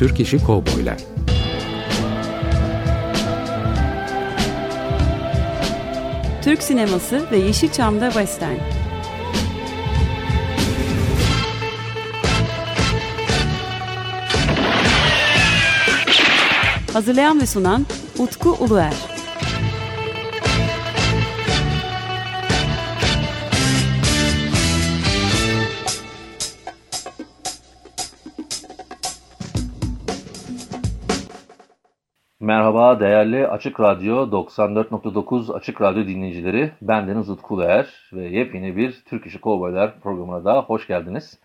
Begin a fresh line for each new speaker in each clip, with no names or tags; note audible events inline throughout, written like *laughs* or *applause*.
Türk İşi Kovboylar
Türk sineması ve Yeşilçam'da Western. Hazırlayan ve sunan Utku Uluer.
Merhaba değerli Açık Radyo 94.9 Açık Radyo dinleyicileri. Ben Deniz Utku Uluer ve yepyeni bir Türk İşi Kovboylar programına da hoş geldiniz.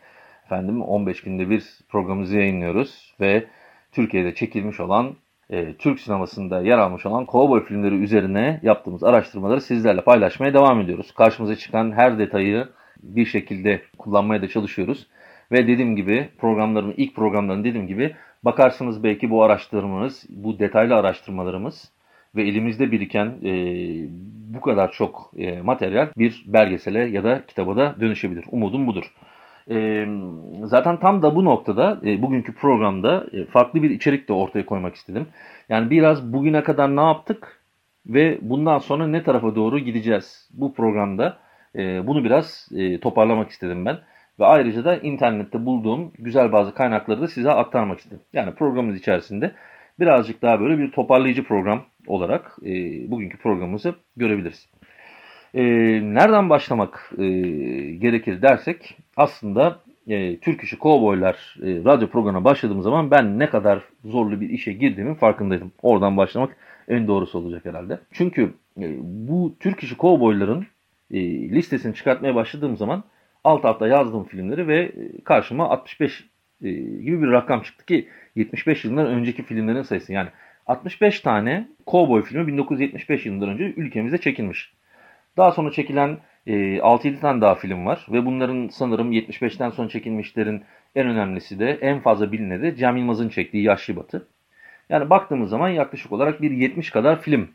Efendim 15 günde bir programımızı yayınlıyoruz ve Türkiye'de çekilmiş olan e, Türk sinemasında yer almış olan kovboy filmleri üzerine yaptığımız araştırmaları sizlerle paylaşmaya devam ediyoruz. Karşımıza çıkan her detayı bir şekilde kullanmaya da çalışıyoruz. Ve dediğim gibi programlarımın ilk programlarını dediğim gibi bakarsınız belki bu araştırmamız, bu detaylı araştırmalarımız ve elimizde biriken e, bu kadar çok e, materyal bir belgesele ya da kitaba da dönüşebilir. Umudum budur. E, zaten tam da bu noktada e, bugünkü programda e, farklı bir içerik de ortaya koymak istedim. Yani biraz bugüne kadar ne yaptık ve bundan sonra ne tarafa doğru gideceğiz bu programda e, bunu biraz e, toparlamak istedim ben. Ve ayrıca da internette bulduğum güzel bazı kaynakları da size aktarmak istedim. Yani programımız içerisinde birazcık daha böyle bir toparlayıcı program olarak e, bugünkü programımızı görebiliriz. E, nereden başlamak e, gerekir dersek aslında e, Türk İşi Kovboylar e, radyo programına başladığım zaman ben ne kadar zorlu bir işe girdiğimin farkındaydım. Oradan başlamak en doğrusu olacak herhalde. Çünkü e, bu Türk İşi Kovboyların e, listesini çıkartmaya başladığım zaman alt alta yazdığım filmleri ve e, karşıma 65 e, gibi bir rakam çıktı ki 75 yılından önceki filmlerin sayısı. Yani 65 tane Cowboy filmi 1975 yılından önce ülkemizde çekilmiş. Daha sonra çekilen 6-7 tane daha film var ve bunların sanırım 75'ten sonra çekilmişlerin en önemlisi de en fazla bilineni de Cem Yılmaz'ın çektiği Yaşlı Batı. Yani baktığımız zaman yaklaşık olarak bir 70 kadar film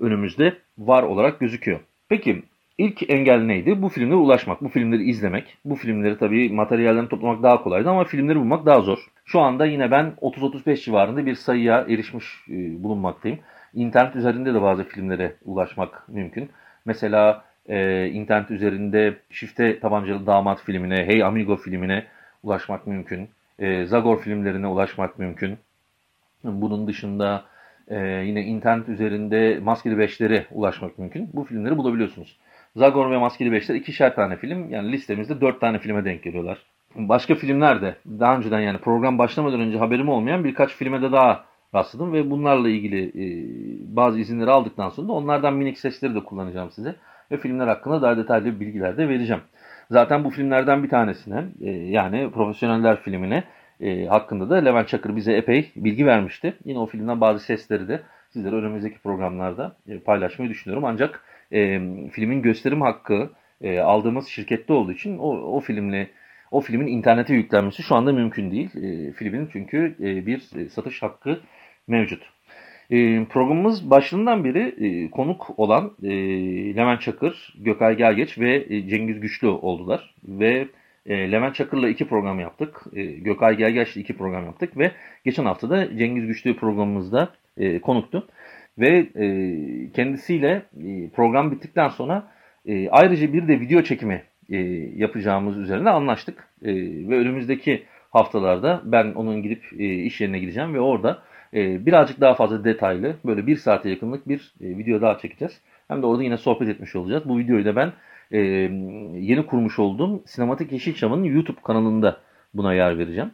önümüzde var olarak gözüküyor. Peki İlk engel neydi? Bu filmlere ulaşmak, bu filmleri izlemek. Bu filmleri tabii materyallerini toplamak daha kolaydı ama filmleri bulmak daha zor. Şu anda yine ben 30-35 civarında bir sayıya erişmiş e, bulunmaktayım. İnternet üzerinde de bazı filmlere ulaşmak mümkün. Mesela e, internet üzerinde Şifte Tabancalı Damat filmine, Hey Amigo filmine ulaşmak mümkün. E, Zagor filmlerine ulaşmak mümkün. Bunun dışında e, yine internet üzerinde Maskeli Beşlere ulaşmak mümkün. Bu filmleri bulabiliyorsunuz. Zagor ve Maskeli Beşler ikişer tane film. Yani listemizde dört tane filme denk geliyorlar. Başka filmler de daha önceden yani program başlamadan önce haberim olmayan birkaç filme de daha rastladım ve bunlarla ilgili e, bazı izinleri aldıktan sonra da onlardan minik sesleri de kullanacağım size ve filmler hakkında daha detaylı bilgiler de vereceğim. Zaten bu filmlerden bir tanesine e, yani Profesyoneller filmine e, hakkında da Levent Çakır bize epey bilgi vermişti. Yine o filmden bazı sesleri de sizlere önümüzdeki programlarda e, paylaşmayı düşünüyorum. Ancak e, filmin gösterim hakkı e, aldığımız şirkette olduğu için o, o filmle o filmin internete yüklenmesi şu anda mümkün değil. E, filmin çünkü e, bir e, satış hakkı mevcut. E, programımız başından beri e, konuk olan e, Levent Çakır, Gökay Gelgeç ve e, Cengiz Güçlü oldular. Ve e, Levent Çakır'la iki program yaptık. E, Gökay Gelgeç'le iki program yaptık ve geçen hafta da Cengiz Güçlü programımızda e, konuktu ve e, kendisiyle e, program bittikten sonra e, ayrıca bir de video çekimi e, yapacağımız üzerine anlaştık. E, ve önümüzdeki haftalarda ben onun gidip e, iş yerine gideceğim ve orada e, birazcık daha fazla detaylı böyle bir saate yakınlık bir e, video daha çekeceğiz. Hem de orada yine sohbet etmiş olacağız. Bu videoyu da ben e, yeni kurmuş olduğum Sinematik Yeşilçam'ın YouTube kanalında buna yer vereceğim.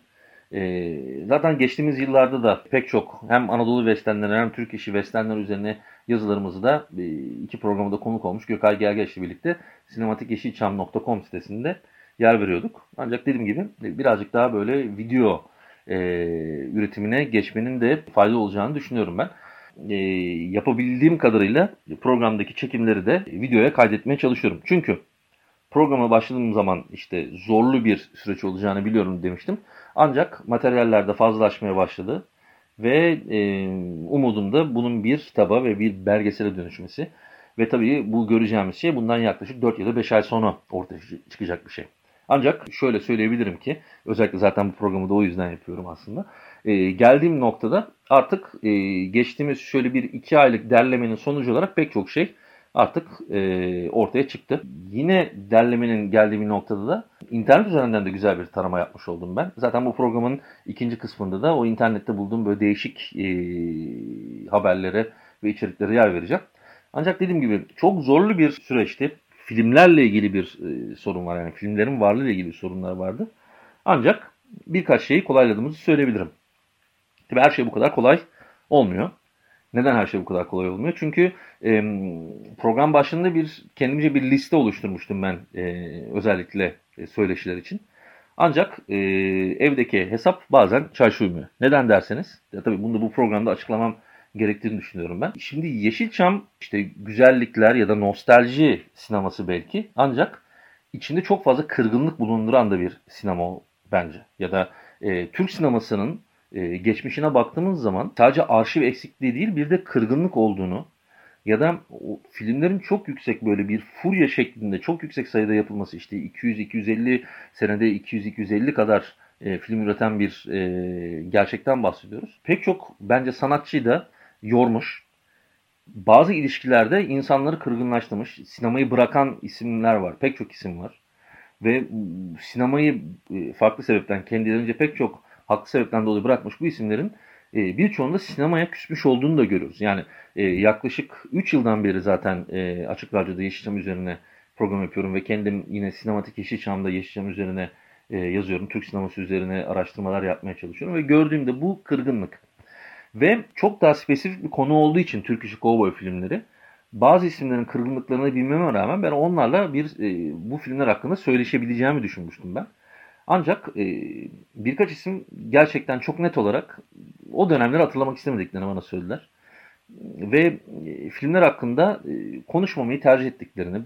E, zaten geçtiğimiz yıllarda da pek çok hem Anadolu Westernler hem Türk işi Westernler üzerine yazılarımızı da e, iki programda konuk olmuş Gökay Gergeç ile birlikte sinematikyeşilçam.com sitesinde yer veriyorduk. Ancak dediğim gibi birazcık daha böyle video e, üretimine geçmenin de faydalı olacağını düşünüyorum ben. E, yapabildiğim kadarıyla programdaki çekimleri de videoya kaydetmeye çalışıyorum. Çünkü programa başladığım zaman işte zorlu bir süreç olacağını biliyorum demiştim. Ancak materyaller de fazlalaşmaya başladı ve e, umudum da bunun bir kitaba ve bir belgesele dönüşmesi. Ve tabii bu göreceğimiz şey bundan yaklaşık 4 ya da 5 ay sonra ortaya çıkacak bir şey. Ancak şöyle söyleyebilirim ki özellikle zaten bu programı da o yüzden yapıyorum aslında. e, geldiğim noktada artık e, geçtiğimiz şöyle bir iki aylık derlemenin sonucu olarak pek çok şey artık e, ortaya çıktı. Yine derlemenin geldiği bir noktada da internet üzerinden de güzel bir tarama yapmış oldum ben. Zaten bu programın ikinci kısmında da o internette bulduğum böyle değişik e, haberlere ve içeriklere yer vereceğim. Ancak dediğim gibi çok zorlu bir süreçti. Filmlerle ilgili bir e, sorun var yani filmlerin varlığı ile ilgili sorunlar vardı. Ancak birkaç şeyi kolayladığımızı söyleyebilirim. Tabii her şey bu kadar kolay olmuyor. Neden her şey bu kadar kolay olmuyor? Çünkü e, program başında bir kendimce bir liste oluşturmuştum ben e, özellikle e, söyleşiler için. Ancak e, evdeki hesap bazen çarşı uymuyor. Neden derseniz, ya tabii bunu da bu programda açıklamam gerektiğini düşünüyorum ben. Şimdi Yeşilçam işte güzellikler ya da nostalji sineması belki ancak içinde çok fazla kırgınlık bulunduran da bir sinema bence. Ya da e, Türk sinemasının e, geçmişine baktığımız zaman sadece arşiv eksikliği değil bir de kırgınlık olduğunu ya da o filmlerin çok yüksek böyle bir furya şeklinde çok yüksek sayıda yapılması işte 200-250 senede 200-250 kadar e, film üreten bir e, gerçekten bahsediyoruz. Pek çok bence sanatçıyı da yormuş. Bazı ilişkilerde insanları kırgınlaştırmış. Sinemayı bırakan isimler var. Pek çok isim var. Ve sinemayı e, farklı sebepten kendilerince pek çok haklı sebepten dolayı bırakmış bu isimlerin e, birçoğunda sinemaya küsmüş olduğunu da görüyoruz. Yani e, yaklaşık 3 yıldan beri zaten e, Açık Radyo'da Yeşilçam üzerine program yapıyorum ve kendim yine sinematik Yeşilçam'da Yeşilçam üzerine e, yazıyorum. Türk sineması üzerine araştırmalar yapmaya çalışıyorum ve gördüğümde bu kırgınlık ve çok daha spesifik bir konu olduğu için Türk işi kovboy filmleri bazı isimlerin kırgınlıklarını bilmeme rağmen ben onlarla bir e, bu filmler hakkında söyleşebileceğimi düşünmüştüm ben. Ancak e, birkaç isim gerçekten çok net olarak o dönemleri hatırlamak istemediklerini bana söylediler. Ve e, filmler hakkında e, konuşmamayı tercih ettiklerini,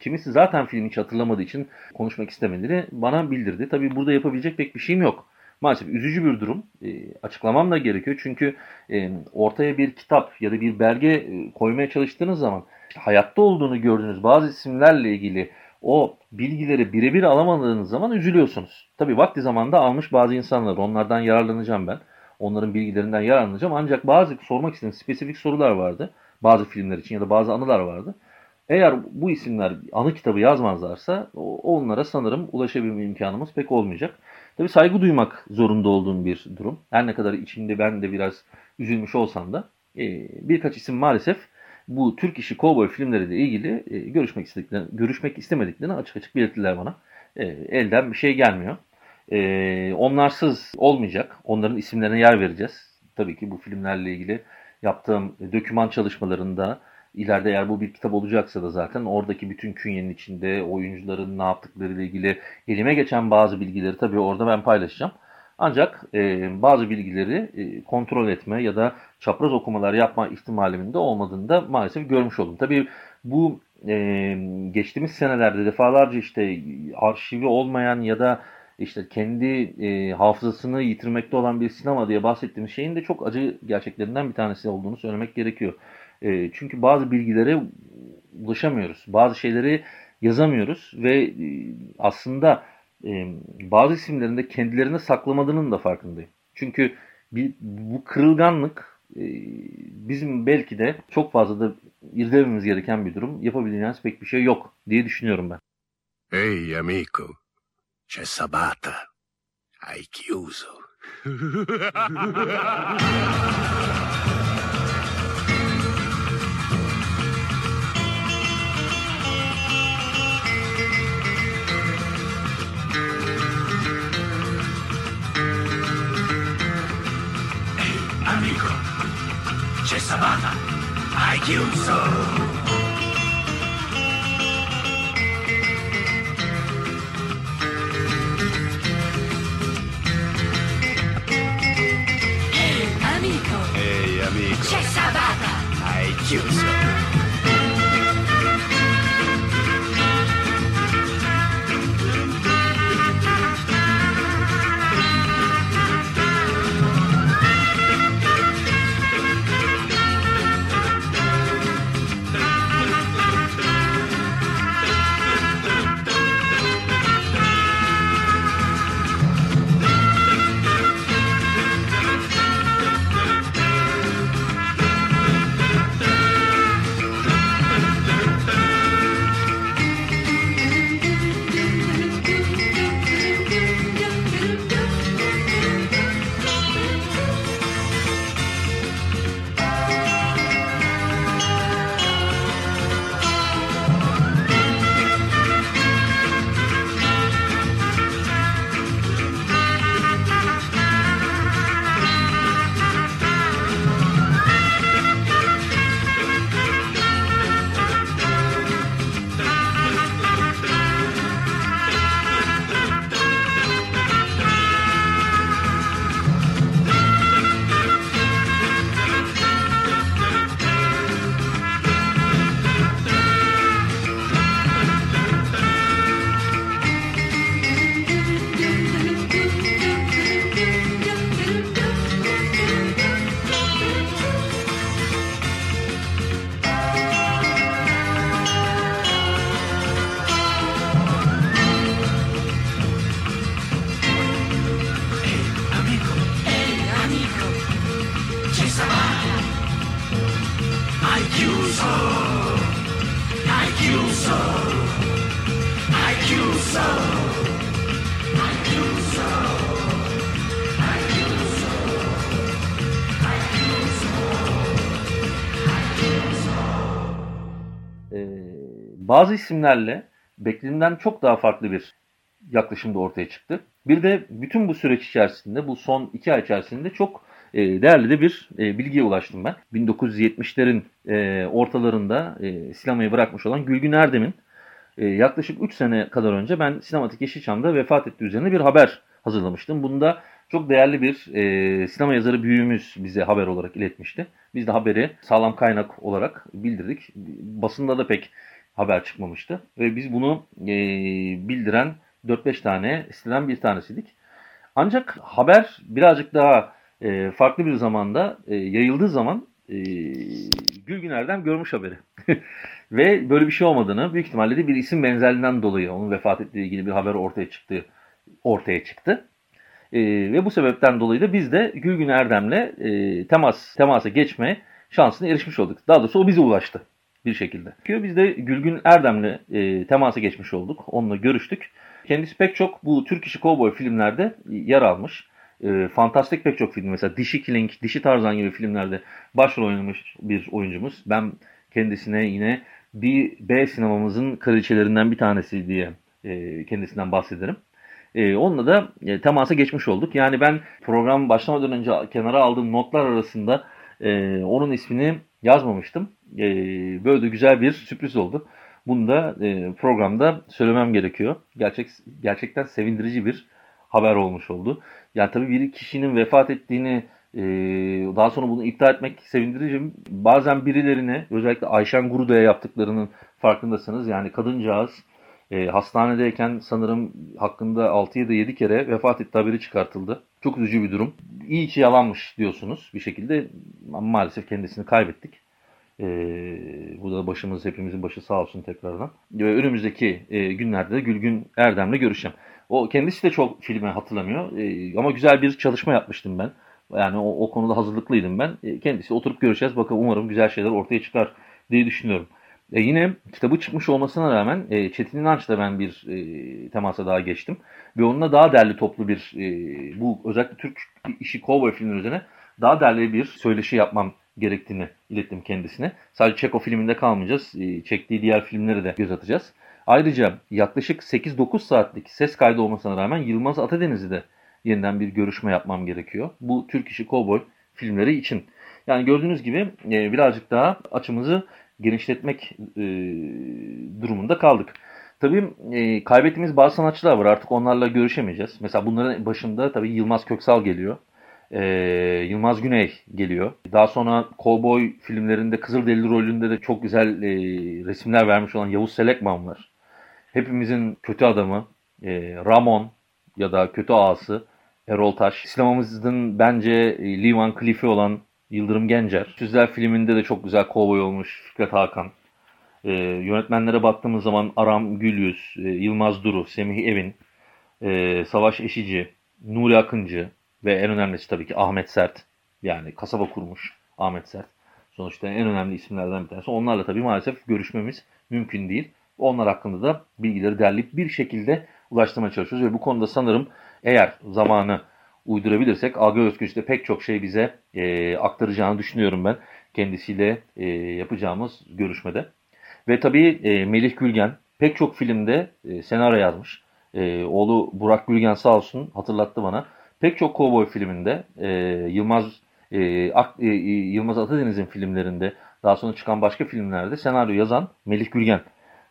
kimisi zaten filmi hiç hatırlamadığı için konuşmak istemediğini bana bildirdi. Tabii burada yapabilecek pek bir şeyim yok. Maalesef üzücü bir durum. E, açıklamam da gerekiyor. Çünkü e, ortaya bir kitap ya da bir belge e, koymaya çalıştığınız zaman hayatta olduğunu gördüğünüz bazı isimlerle ilgili o bilgileri birebir alamadığınız zaman üzülüyorsunuz. Tabii vakti zamanda almış bazı insanlar onlardan yararlanacağım ben. Onların bilgilerinden yararlanacağım. Ancak bazı sormak istediğim spesifik sorular vardı. Bazı filmler için ya da bazı anılar vardı. Eğer bu isimler anı kitabı yazmazlarsa onlara sanırım ulaşabilme imkanımız pek olmayacak. Tabii saygı duymak zorunda olduğum bir durum. Her ne kadar içinde ben de biraz üzülmüş olsam da e, birkaç isim maalesef bu Türk işi kovboy filmleriyle ilgili e, görüşmek istediklerini, görüşmek istemediklerini açık açık belirttiler bana. E, elden bir şey gelmiyor. E, onlarsız olmayacak. Onların isimlerine yer vereceğiz. Tabii ki bu filmlerle ilgili yaptığım döküman çalışmalarında ileride eğer bu bir kitap olacaksa da zaten oradaki bütün künyenin içinde oyuncuların ne yaptıkları ile ilgili elime geçen bazı bilgileri tabii orada ben paylaşacağım. Ancak e, bazı bilgileri e, kontrol etme ya da çapraz okumalar yapma ihtimalimin de olmadığını da maalesef görmüş oldum. Tabii bu e, geçtiğimiz senelerde defalarca işte arşivi olmayan ya da işte kendi e, hafızasını yitirmekte olan bir sinema diye bahsettiğimiz şeyin de çok acı gerçeklerinden bir tanesi olduğunu söylemek gerekiyor. E, çünkü bazı bilgilere ulaşamıyoruz. Bazı şeyleri yazamıyoruz ve e, aslında e, bazı isimlerin de kendilerine saklamadığının da farkındayım. Çünkü bir, bu kırılganlık e, bizim belki de çok fazla da irdelememiz gereken bir durum. Yapabileceğiniz pek bir şey yok diye düşünüyorum ben.
Hey amico, c'è Sabata. Hai chiuso. *laughs* Sabata. Hai chiuso.
Ehi,
bazı isimlerle beklediğimden çok daha farklı bir yaklaşım da ortaya çıktı. Bir de bütün bu süreç içerisinde, bu son iki ay içerisinde çok e, değerli de bir e, bilgiye ulaştım ben. 1970'lerin e, ortalarında sinemayı bırakmış olan Gülgün Erdem'in yaklaşık 3 sene kadar önce ben Sinematik Yeşilçam'da vefat ettiği üzerine bir haber hazırlamıştım. Bunda çok değerli bir e, sinema yazarı büyüğümüz bize haber olarak iletmişti. Biz de haberi sağlam kaynak olarak bildirdik. Basında da pek haber çıkmamıştı. Ve biz bunu e, bildiren 4-5 tane siteden bir tanesiydik. Ancak haber birazcık daha e, farklı bir zamanda e, yayıldığı zaman e, Gülgün Erdem görmüş haberi. *laughs* Ve böyle bir şey olmadığını büyük ihtimalle de bir isim benzerliğinden dolayı onun vefat ettiği ilgili bir haber ortaya çıktı. Ortaya çıktı. E, ve bu sebepten dolayı da biz de Gülgün Erdem'le e, temas temasa geçme şansına erişmiş olduk. Daha doğrusu o bize ulaştı bir şekilde. Biz de Gülgün Erdem'le e, temasa geçmiş olduk. Onunla görüştük. Kendisi pek çok bu Türk işi kovboy filmlerde yer almış. E, fantastik pek çok film mesela Dişi Killing, Dişi Tarzan gibi filmlerde başrol oynamış bir oyuncumuz. Ben kendisine yine bir B sinemamızın kraliçelerinden bir tanesi diye e, kendisinden bahsederim. E, onunla da e, temasa geçmiş olduk. Yani ben program başlamadan önce kenara aldığım notlar arasında e, onun ismini yazmamıştım. E, böyle de güzel bir sürpriz oldu. Bunu da e, programda söylemem gerekiyor. Gerçek Gerçekten sevindirici bir haber olmuş oldu. Yani tabii bir kişinin vefat ettiğini e, daha sonra bunu iptal etmek sevindirici. Bazen birilerine özellikle Ayşen Guruda'ya yaptıklarının farkındasınız. Yani kadıncağız e, hastanedeyken sanırım hakkında 6 ya da 7 kere vefat etti haberi çıkartıldı. Çok üzücü bir durum. İyi ki yalanmış diyorsunuz bir şekilde maalesef kendisini kaybettik. Ee, bu da başımız hepimizin başı sağ olsun tekrardan. Ve önümüzdeki e, günlerde de Gülgün Erdem'le görüşeceğim. O kendisi de çok filmi hatırlamıyor e, ama güzel bir çalışma yapmıştım ben. Yani o, o konuda hazırlıklıydım ben. E, kendisi oturup görüşeceğiz. Bakalım umarım güzel şeyler ortaya çıkar diye düşünüyorum. E yine kitabı çıkmış olmasına rağmen e, Çetin İnanç'la ben bir e, temasa daha geçtim. Ve onunla daha derli toplu bir, e, bu özellikle Türk işi kovboy filmleri üzerine daha derli bir söyleşi yapmam gerektiğini ilettim kendisine. Sadece Çeko filminde kalmayacağız. E, çektiği diğer filmleri de göz atacağız. Ayrıca yaklaşık 8-9 saatlik ses kaydı olmasına rağmen Yılmaz Atadeniz'i de yeniden bir görüşme yapmam gerekiyor. Bu Türk işi kovboy filmleri için. Yani gördüğünüz gibi e, birazcık daha açımızı genişletmek e, durumunda kaldık. Tabii e, kaybettiğimiz bazı sanatçılar var artık onlarla görüşemeyeceğiz. Mesela bunların başında tabii Yılmaz Köksal geliyor. E, Yılmaz Güney geliyor. Daha sonra Cowboy filmlerinde Kızılderili rolünde de çok güzel e, resimler vermiş olan Yavuz Selekman var. Hepimizin kötü adamı e, Ramon ya da kötü ağası Erol Taş. Sinemamızın bence e, Lee Van Cleef'i olan Yıldırım Gencer. Süzler filminde de çok güzel kovboy olmuş Fikret Hakan. E, yönetmenlere baktığımız zaman Aram Gülyüz, e, Yılmaz Duru, Semih Evin, e, Savaş Eşici, Nuri Akıncı ve en önemlisi tabii ki Ahmet Sert. Yani kasaba kurmuş Ahmet Sert. Sonuçta en önemli isimlerden bir tanesi. Onlarla tabii maalesef görüşmemiz mümkün değil. Onlar hakkında da bilgileri derleyip bir şekilde ulaştırmaya çalışıyoruz. Ve bu konuda sanırım eğer zamanı uydurabilirsek Algı Özgüç'te pek çok şey bize e, aktaracağını düşünüyorum ben kendisiyle e, yapacağımız görüşmede. Ve tabii e, Melih Gülgen pek çok filmde e, senaryo yazmış. E, oğlu Burak Gülgen sağ olsun hatırlattı bana. Pek çok kovboy filminde e, Yılmaz e, Ak, e, Yılmaz Atadeniz'in filmlerinde daha sonra çıkan başka filmlerde senaryo yazan Melih Gülgen.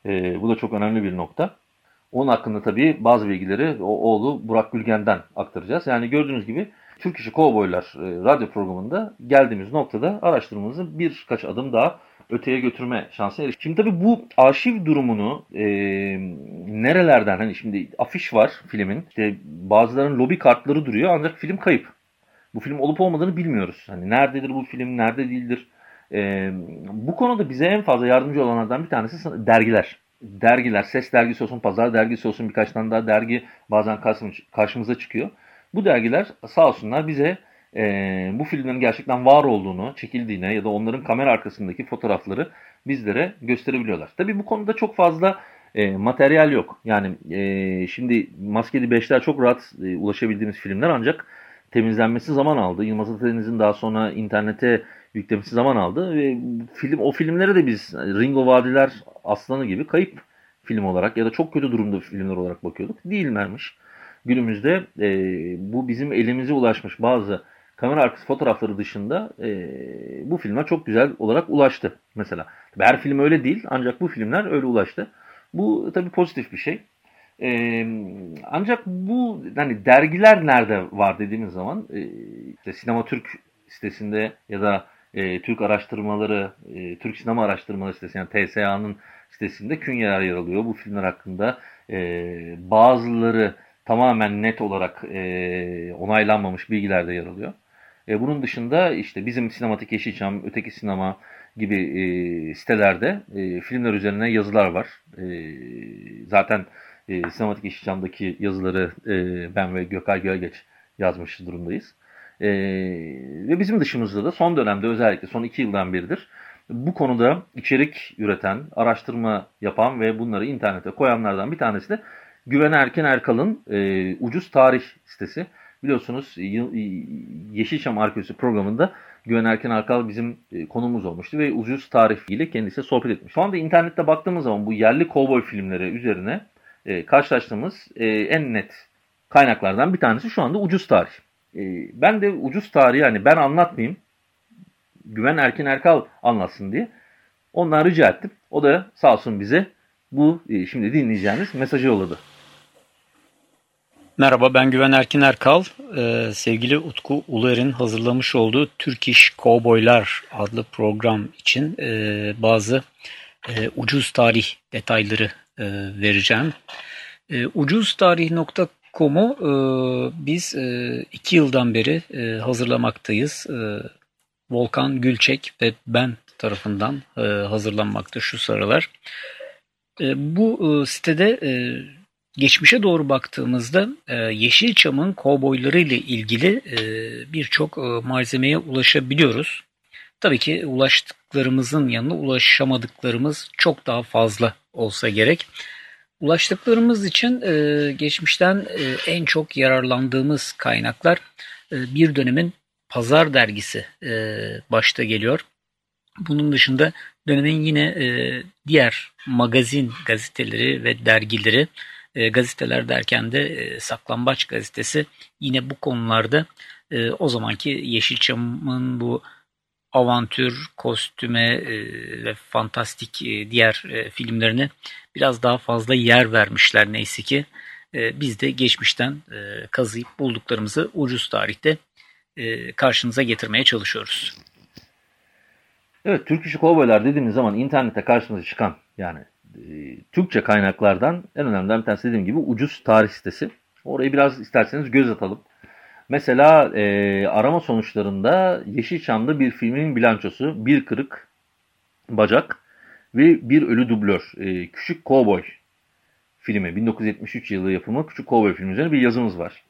E, bu da çok önemli bir nokta. Onun hakkında tabii bazı bilgileri o oğlu Burak Gülgen'den aktaracağız. Yani gördüğünüz gibi Türk İşi Kovboylar e, radyo programında geldiğimiz noktada araştırmamızı birkaç adım daha öteye götürme şansına eriştik. Şimdi tabii bu arşiv durumunu e, nerelerden hani şimdi afiş var filmin. İşte bazılarının lobi kartları duruyor ancak film kayıp. Bu film olup olmadığını bilmiyoruz. Hani nerededir bu film, nerede değildir. E, bu konuda bize en fazla yardımcı olanlardan bir tanesi dergiler dergiler, ses dergisi olsun, pazar dergisi olsun birkaç tane daha dergi bazen karşımıza çıkıyor. Bu dergiler sağ olsunlar bize e, bu filmlerin gerçekten var olduğunu, çekildiğine ya da onların kamera arkasındaki fotoğrafları bizlere gösterebiliyorlar. Tabii bu konuda çok fazla e, materyal yok. Yani e, şimdi Maskeli Beşler çok rahat e, ulaşabildiğimiz filmler ancak temizlenmesi zaman aldı. Yılmaz Atadeniz'in daha sonra internete yüklemesi zaman aldı ve film o filmlere de biz Ringo Vadiler Aslanı gibi kayıp film olarak ya da çok kötü durumda filmler olarak bakıyorduk. Değillermiş. Günümüzde e, bu bizim elimize ulaşmış bazı kamera arkası fotoğrafları dışında e, bu filme çok güzel olarak ulaştı mesela. Her film öyle değil ancak bu filmler öyle ulaştı. Bu tabii pozitif bir şey. E, ancak bu hani dergiler nerede var dediğimiz zaman e, işte Sinema Türk sitesinde ya da e, Türk araştırmaları, e, Türk sinema araştırmaları sitesi yani TSA'nın sitesinde künyeler yer alıyor. Bu filmler hakkında e, bazıları tamamen net olarak e, onaylanmamış bilgiler de yer alıyor. E, bunun dışında işte bizim Sinematik Yeşilçam, Öteki Sinema gibi e, sitelerde e, filmler üzerine yazılar var. E, zaten e, Sinematik Yeşilçam'daki yazıları e, ben ve Gökay Gölgeç yazmış durumdayız. E, ve bizim dışımızda da son dönemde özellikle son iki yıldan beridir bu konuda içerik üreten, araştırma yapan ve bunları internete koyanlardan bir tanesi de Güven Erken Erkal'ın e, Ucuz Tarih sitesi. Biliyorsunuz Yeşilçam Arkeolojisi programında Güven Erken Erkal bizim e, konumuz olmuştu ve Ucuz Tarih ile kendisiyle sohbet etmiş. Şu anda internette baktığımız zaman bu yerli kovboy filmleri üzerine e, karşılaştığımız e, en net kaynaklardan bir tanesi şu anda Ucuz Tarih. E, ben de Ucuz Tarih yani ben anlatmayayım Güven Erkin Erkal anlatsın diye. Ondan rica ettim. O da sağ olsun bize bu e, şimdi dinleyeceğiniz mesajı yolladı.
Merhaba ben Güven Erkin Erkal. Ee, sevgili Utku Uluer'in hazırlamış olduğu Türk İş Kovboylar adlı program için e, bazı e, ucuz tarih detayları e, vereceğim. E, ucuztarih.com'u e, biz e, iki yıldan beri e, hazırlamaktayız. E, Volkan Gülçek ve ben tarafından e, hazırlanmakta şu sıralar. E, bu e, sitede e, geçmişe doğru baktığımızda e, Yeşilçam'ın kovboyları ile ilgili e, birçok e, malzemeye ulaşabiliyoruz. Tabii ki ulaştıklarımızın yanına ulaşamadıklarımız çok daha fazla olsa gerek. Ulaştıklarımız için geçmişten en çok yararlandığımız kaynaklar bir dönemin Pazar dergisi başta geliyor. Bunun dışında dönemin yine diğer magazin gazeteleri ve dergileri, e, gazeteler derken de e, Saklambaç gazetesi yine bu konularda e, o zamanki Yeşilçam'ın bu avantür, kostüme e, ve fantastik e, diğer e, filmlerine biraz daha fazla yer vermişler neyse ki. E, biz de geçmişten e, kazıyıp bulduklarımızı ucuz tarihte e, karşınıza getirmeye çalışıyoruz.
Evet, Türk İşi Kovboylar dediğimiz zaman internette karşımıza çıkan yani Türkçe kaynaklardan en önemli bir tanesi dediğim gibi ucuz tarih sitesi. Orayı biraz isterseniz göz atalım. Mesela e, arama sonuçlarında Yeşilçam'da bir filmin bilançosu, bir kırık bacak ve bir ölü dublör. E, Küçük Kovboy filmi, 1973 yılı yapımı Küçük Kovboy filmi üzerine bir yazımız var.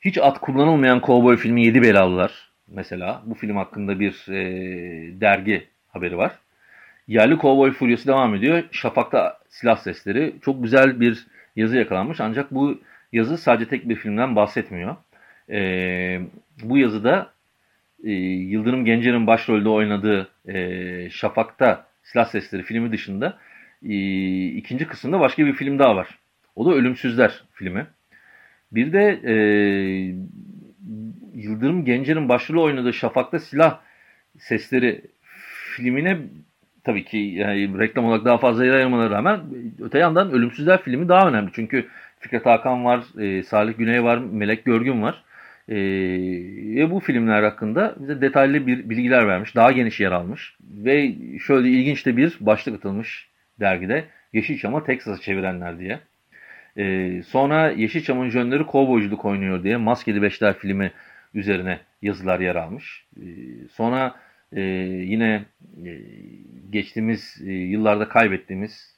Hiç at kullanılmayan kovboy filmi Yedi Belalılar mesela. Bu film hakkında bir e, dergi haberi var. Yerli kovboy furyası devam ediyor. Şafak'ta silah sesleri. Çok güzel bir yazı yakalanmış. Ancak bu yazı sadece tek bir filmden bahsetmiyor. E, bu yazıda e, Yıldırım Gencer'in başrolde oynadığı e, Şafak'ta silah sesleri filmi dışında e, ikinci kısımda başka bir film daha var. O da Ölümsüzler filmi. Bir de e, Yıldırım Gencer'in başrolü oynadığı Şafak'ta Silah Sesleri filmine tabii ki yani reklam olarak daha fazla yer ayırmalarına rağmen öte yandan Ölümsüzler filmi daha önemli. Çünkü Fikret Hakan var, e, Salih Güney var, Melek Görgün var. E, ve bu filmler hakkında bize detaylı bir bilgiler vermiş. Daha geniş yer almış. Ve şöyle ilginç de bir başlık atılmış dergide. Yeşilçam'a Texas'a çevirenler diye. E, sonra Yeşilçam'ın jönleri kovboyculuk oynuyor diye Maskeli Beşler filmi üzerine yazılar yer almış. E, sonra e, yine e, geçtiğimiz e, yıllarda kaybettiğimiz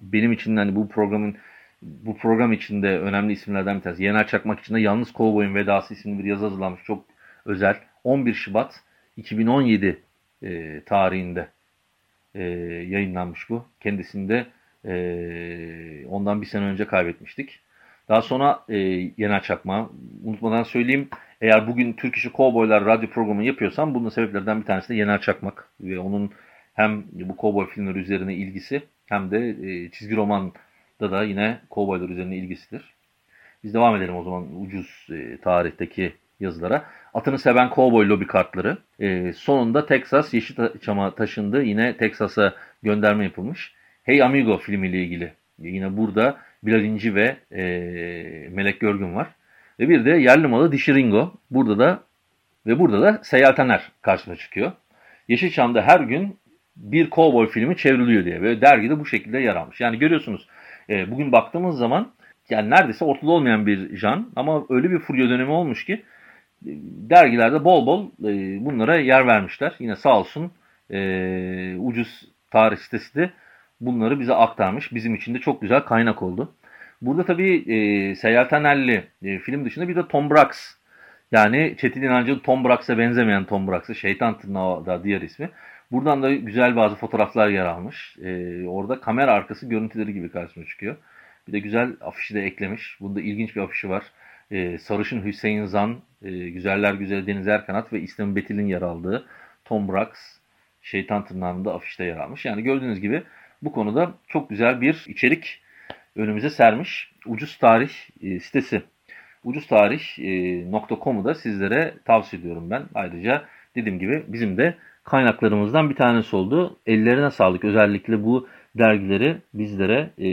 benim için hani bu programın bu program içinde önemli isimlerden bir tanesi. Yener Çakmak için de Yalnız Kovboy'un Vedası isimli bir yazı hazırlanmış. Çok özel. 11 Şubat 2017 e, tarihinde e, yayınlanmış bu. Kendisinde e, ondan bir sene önce kaybetmiştik. Daha sonra e, Yener Çakma. Unutmadan söyleyeyim. Eğer bugün Türk İşi Kovboylar radyo programı yapıyorsam bunun sebeplerden bir tanesi de Yener Çakmak. Ve onun hem bu kovboy filmleri üzerine ilgisi hem de e, çizgi romanda da yine kovboylar üzerine ilgisidir. Biz devam edelim o zaman ucuz e, tarihteki yazılara. Atını seven kovboy lobi kartları. E, sonunda Texas Yeşilçam'a taşındı. Yine Texas'a gönderme yapılmış. Hey Amigo filmiyle ilgili. Yine burada Bilal İnci ve e, Melek Görgün var. Ve bir de yerli malı Dişi Ringo. Burada da ve burada da Seyyal Taner karşıma çıkıyor. Yeşilçam'da her gün bir kovboy filmi çevriliyor diye ve dergide bu şekilde yer almış. Yani görüyorsunuz e, bugün baktığımız zaman yani neredeyse ortada olmayan bir jan ama öyle bir furya dönemi olmuş ki e, dergilerde bol bol e, bunlara yer vermişler. Yine sağ olsun e, ucuz tarih sitesi de bunları bize aktarmış. Bizim için de çok güzel kaynak oldu. Burada tabii e, Seyyal Tanerli e, film dışında bir de Tom Brax. Yani Çetin İnancı'nın Tom Brax'a benzemeyen Tom Brax'ı. Şeytan Tırnağı da diğer ismi. Buradan da güzel bazı fotoğraflar yer almış. E, orada kamera arkası görüntüleri gibi karşıma çıkıyor. Bir de güzel afişi de eklemiş. Bunda ilginç bir afişi var. E, Sarışın Hüseyin Zan, e, Güzeller Güzel Deniz Erkanat ve İslam Betil'in yer aldığı Tom Brax, Şeytan Tırnağı'nda afişte yer almış. Yani gördüğünüz gibi bu konuda çok güzel bir içerik önümüze sermiş. Ucuz Tarih e, sitesi. Ucuztarih.com'u e, da sizlere tavsiye ediyorum ben. Ayrıca dediğim gibi bizim de kaynaklarımızdan bir tanesi oldu. Ellerine sağlık. Özellikle bu dergileri bizlere e,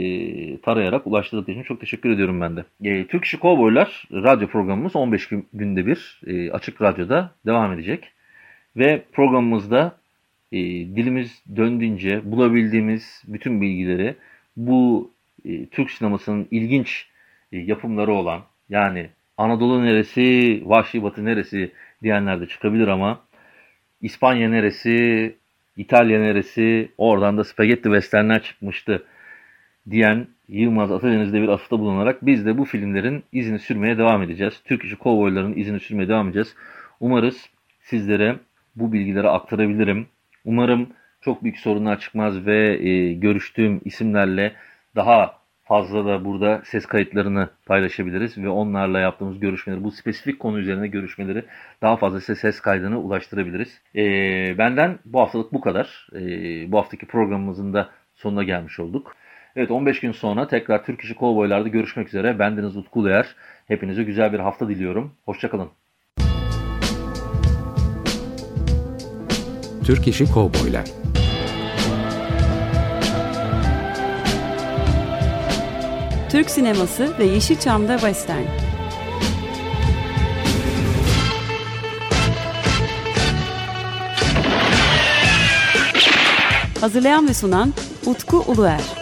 tarayarak ulaştırdığı için çok teşekkür ediyorum ben de. E, Türk İşi Kovboylar radyo programımız 15 günde bir e, Açık Radyo'da devam edecek. Ve programımızda e, dilimiz döndüğünce bulabildiğimiz bütün bilgileri bu e, Türk sinemasının ilginç e, yapımları olan yani Anadolu neresi, Vahşi Batı neresi diyenler de çıkabilir ama İspanya neresi, İtalya neresi, oradan da spagetti westernler çıkmıştı diyen Yılmaz Atadeniz'de bir atıfta bulunarak biz de bu filmlerin izini sürmeye devam edeceğiz. Türk işi kovboyların izini sürmeye devam edeceğiz. Umarız sizlere bu bilgileri aktarabilirim. Umarım çok büyük sorunlar çıkmaz ve e, görüştüğüm isimlerle daha fazla da burada ses kayıtlarını paylaşabiliriz ve onlarla yaptığımız görüşmeleri, bu spesifik konu üzerine görüşmeleri daha fazla size ses kaydını ulaştırabiliriz. E, benden bu haftalık bu kadar. E, bu haftaki programımızın da sonuna gelmiş olduk. Evet 15 gün sonra tekrar Türk İşi Kovboylar'da görüşmek üzere. Bendeniz Utku Uluer. Hepinize güzel bir hafta diliyorum. Hoşçakalın.
Türk İşi Kovboylar
Türk sineması ve Yeşilçam'da Western. Hazırlayan ve sunan Utku Uluer.